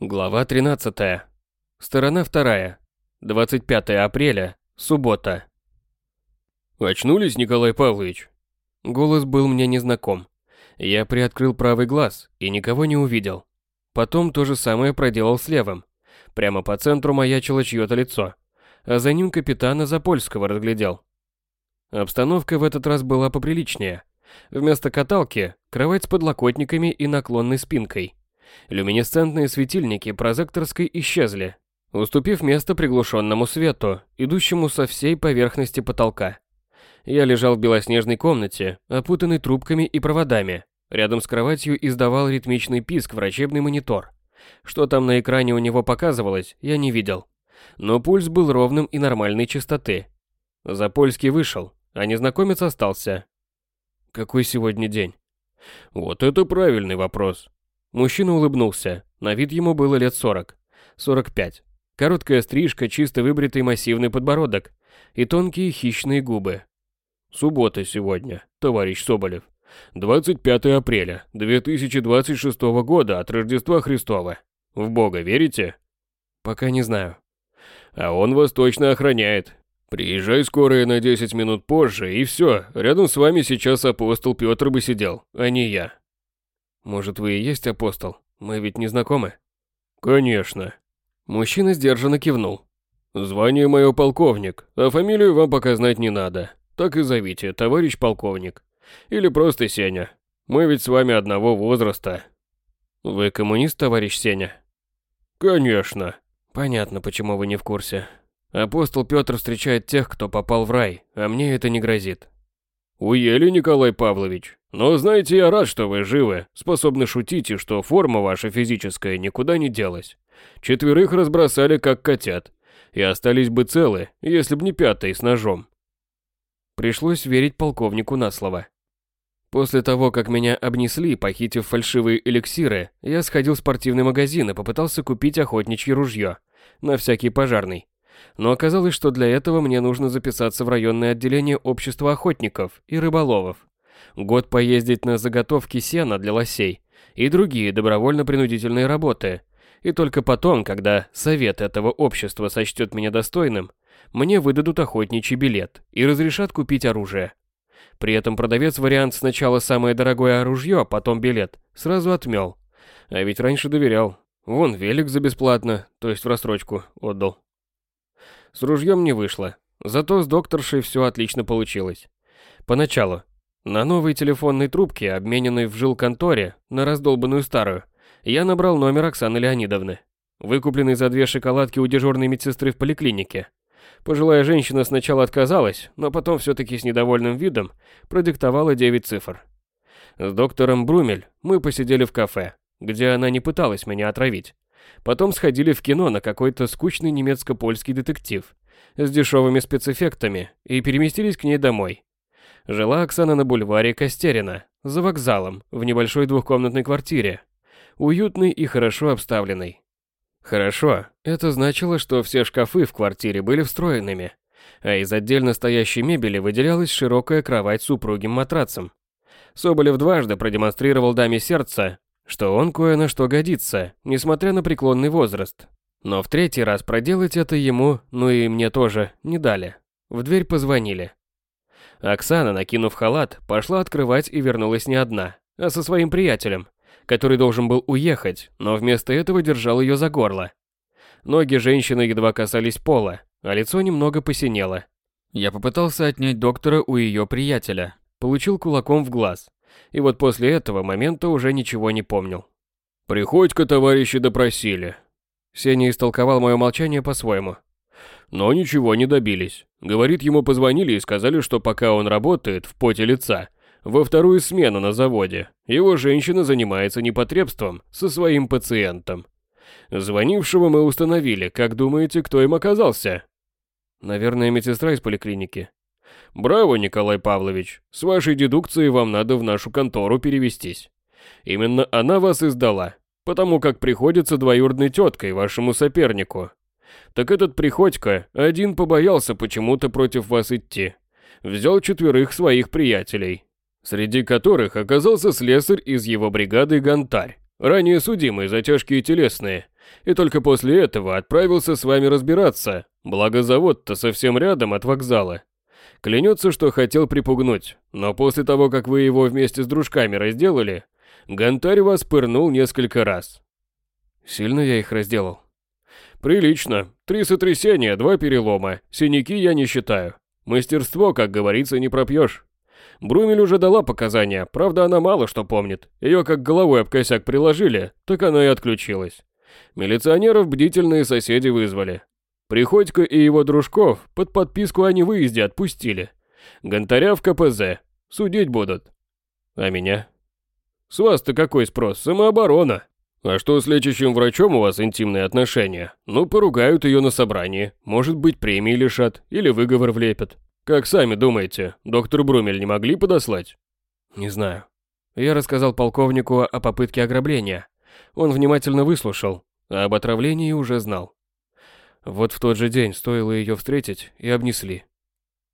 Глава 13. Сторона 2. 25 апреля. Суббота. «Очнулись, Николай Павлович?» Голос был мне незнаком. Я приоткрыл правый глаз и никого не увидел. Потом то же самое проделал с левым. Прямо по центру маячило чье-то лицо, а за ним капитана Запольского разглядел. Обстановка в этот раз была поприличнее. Вместо каталки – кровать с подлокотниками и наклонной спинкой. Люминесцентные светильники прозекторской исчезли, уступив место приглушенному свету, идущему со всей поверхности потолка. Я лежал в белоснежной комнате, опутанной трубками и проводами. Рядом с кроватью издавал ритмичный писк врачебный монитор. Что там на экране у него показывалось, я не видел. Но пульс был ровным и нормальной частоты. Запольский вышел, а незнакомец остался. Какой сегодня день? Вот это правильный вопрос. Мужчина улыбнулся. На вид ему было лет 40. 45. Короткая стрижка, чисто выбритый массивный подбородок и тонкие хищные губы. Суббота сегодня, товарищ Соболев. 25 апреля 2026 года от Рождества Христова. В Бога верите? Пока не знаю. А он вас точно охраняет. Приезжай скорая на 10 минут позже, и все, рядом с вами сейчас апостол Петр бы сидел, а не я. Может, вы и есть апостол? Мы ведь не знакомы? Конечно. Мужчина сдержанно кивнул. Звание мое полковник, а фамилию вам пока знать не надо. Так и зовите, товарищ полковник. Или просто Сеня. Мы ведь с вами одного возраста. Вы коммунист, товарищ Сеня? Конечно. Понятно, почему вы не в курсе. Апостол Петр встречает тех, кто попал в рай, а мне это не грозит. Уели, Николай Павлович. Но знаете, я рад, что вы живы, способны шутить и что форма ваша физическая никуда не делась. Четверых разбросали как котят. И остались бы целы, если б не пятый с ножом. Пришлось верить полковнику на слово. После того, как меня обнесли, похитив фальшивые эликсиры, я сходил в спортивный магазин и попытался купить охотничье ружье. На всякий пожарный. Но оказалось, что для этого мне нужно записаться в районное отделение общества охотников и рыболовов. Год поездить на заготовки сена для лосей и другие добровольно-принудительные работы. И только потом, когда совет этого общества сочтет меня достойным, мне выдадут охотничий билет и разрешат купить оружие. При этом продавец вариант сначала самое дорогое оружие, а потом билет сразу отмел. А ведь раньше доверял. Вон велик за бесплатно, то есть в рассрочку, отдал. С ружьем не вышло. Зато с докторшей все отлично получилось. Поначалу. На новой телефонной трубке, обмененной в жилконторе на раздолбанную старую, я набрал номер Оксаны Леонидовны, выкупленный за две шоколадки у дежурной медсестры в поликлинике. Пожилая женщина сначала отказалась, но потом все-таки с недовольным видом продиктовала 9 цифр. С доктором Брумель мы посидели в кафе, где она не пыталась меня отравить. Потом сходили в кино на какой-то скучный немецко-польский детектив с дешевыми спецэффектами и переместились к ней домой. Жила Оксана на бульваре Костерина, за вокзалом, в небольшой двухкомнатной квартире, уютной и хорошо обставленной. Хорошо, это значило, что все шкафы в квартире были встроенными, а из отдельно стоящей мебели выделялась широкая кровать с упругим матрацем. Соболев дважды продемонстрировал даме сердца, что он кое на что годится, несмотря на преклонный возраст. Но в третий раз проделать это ему, ну и мне тоже, не дали. В дверь позвонили. Оксана, накинув халат, пошла открывать и вернулась не одна, а со своим приятелем, который должен был уехать, но вместо этого держал ее за горло. Ноги женщины едва касались пола, а лицо немного посинело. Я попытался отнять доктора у ее приятеля, получил кулаком в глаз. И вот после этого момента уже ничего не помнил. «Приходько товарищи допросили». Сеня истолковал мое молчание по-своему. Но ничего не добились. Говорит, ему позвонили и сказали, что пока он работает в поте лица, во вторую смену на заводе, его женщина занимается непотребством со своим пациентом. Звонившего мы установили, как думаете, кто им оказался? Наверное, медсестра из поликлиники. Браво, Николай Павлович. С вашей дедукцией вам надо в нашу контору перевестись. Именно она вас издала, потому как приходится двоюродной теткой вашему сопернику. Так этот Приходько один побоялся почему-то против вас идти. Взял четверых своих приятелей, среди которых оказался слесарь из его бригады Гонтарь, ранее судимый за тяжкие телесные И только после этого отправился с вами разбираться, благо завод-то совсем рядом от вокзала. Клянется, что хотел припугнуть, но после того, как вы его вместе с дружками разделали, Гонтарь вас пырнул несколько раз. Сильно я их разделал? Прилично. Три сотрясения, два перелома. Синяки я не считаю. Мастерство, как говорится, не пропьешь. Брумель уже дала показания, правда она мало что помнит. Ее как головой об косяк приложили, так она и отключилась. Милиционеров бдительные соседи вызвали. Приходько и его дружков под подписку о невыезде отпустили. Гонтаря в КПЗ. Судить будут. А меня? С вас-то какой спрос? Самооборона. А что с лечащим врачом у вас интимные отношения? Ну, поругают ее на собрании. Может быть, премии лишат или выговор влепят. Как сами думаете, доктор Брумель не могли подослать? Не знаю. Я рассказал полковнику о попытке ограбления. Он внимательно выслушал, а об отравлении уже знал. Вот в тот же день стоило ее встретить и обнесли.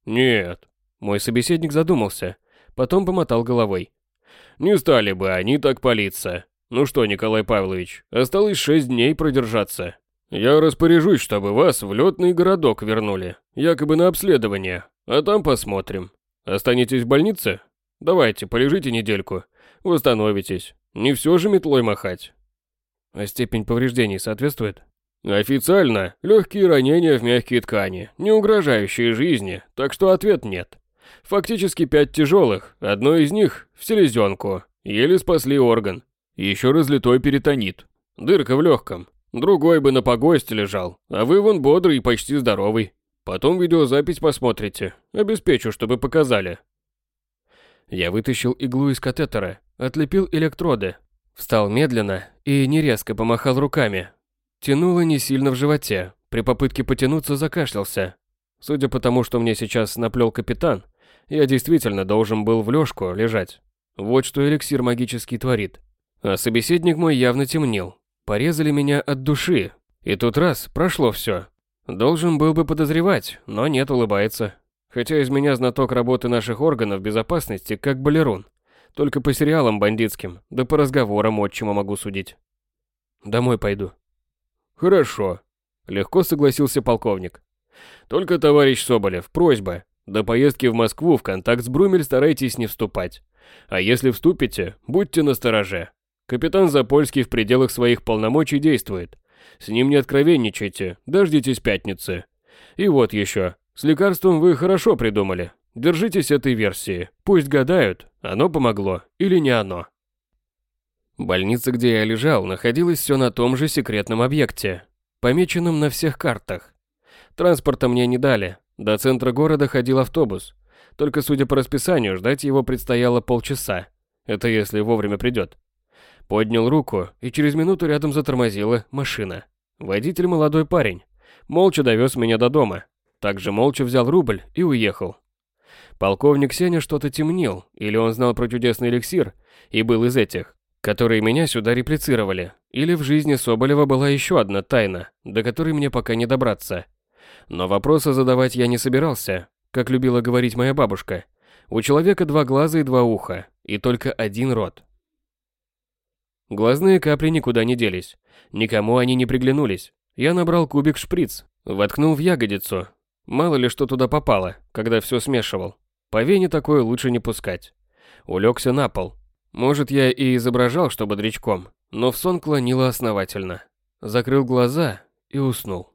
Нет. Мой собеседник задумался, потом помотал головой. Не стали бы они так палиться. Ну что, Николай Павлович, осталось шесть дней продержаться. Я распоряжусь, чтобы вас в летный городок вернули, якобы на обследование, а там посмотрим. Останетесь в больнице? Давайте, полежите недельку, восстановитесь. Не все же метлой махать. А степень повреждений соответствует? Официально, легкие ранения в мягкие ткани, не угрожающие жизни, так что ответ нет. Фактически пять тяжелых, одно из них в селезенку, еле спасли орган. Еще разлитой перитонит, дырка в легком. Другой бы на погосте лежал, а вы вон бодрый и почти здоровый. Потом видеозапись посмотрите, обеспечу, чтобы показали. Я вытащил иглу из катетера, отлепил электроды, встал медленно и не резко помахал руками. Тянуло не сильно в животе, при попытке потянуться закашлялся. Судя по тому, что мне сейчас наплел капитан, я действительно должен был в лёжку лежать. Вот что эликсир магический творит. А собеседник мой явно темнел. Порезали меня от души. И тут раз, прошло все. Должен был бы подозревать, но нет, улыбается. Хотя из меня знаток работы наших органов безопасности, как балерун. Только по сериалам бандитским, да по разговорам отчима могу судить. Домой пойду. Хорошо. Легко согласился полковник. Только, товарищ Соболев, просьба. До поездки в Москву в контакт с Брумель старайтесь не вступать. А если вступите, будьте настороже. Капитан Запольский в пределах своих полномочий действует. С ним не откровенничайте, дождитесь пятницы. И вот еще. С лекарством вы хорошо придумали. Держитесь этой версии. Пусть гадают, оно помогло или не оно. Больница, где я лежал, находилась все на том же секретном объекте, помеченном на всех картах. Транспорта мне не дали, до центра города ходил автобус. Только судя по расписанию, ждать его предстояло полчаса. Это если вовремя придет. Поднял руку, и через минуту рядом затормозила машина. Водитель молодой парень. Молча довез меня до дома. Также молча взял рубль и уехал. Полковник Сеня что-то темнил, или он знал про чудесный эликсир и был из этих, которые меня сюда реплицировали, или в жизни Соболева была еще одна тайна, до которой мне пока не добраться. Но вопросы задавать я не собирался, как любила говорить моя бабушка. У человека два глаза и два уха, и только один рот. Глазные капли никуда не делись. Никому они не приглянулись. Я набрал кубик шприц, воткнул в ягодицу. Мало ли что туда попало, когда все смешивал. По вене такое лучше не пускать. Улегся на пол. Может, я и изображал, что бодрячком, но в сон клонило основательно. Закрыл глаза и уснул.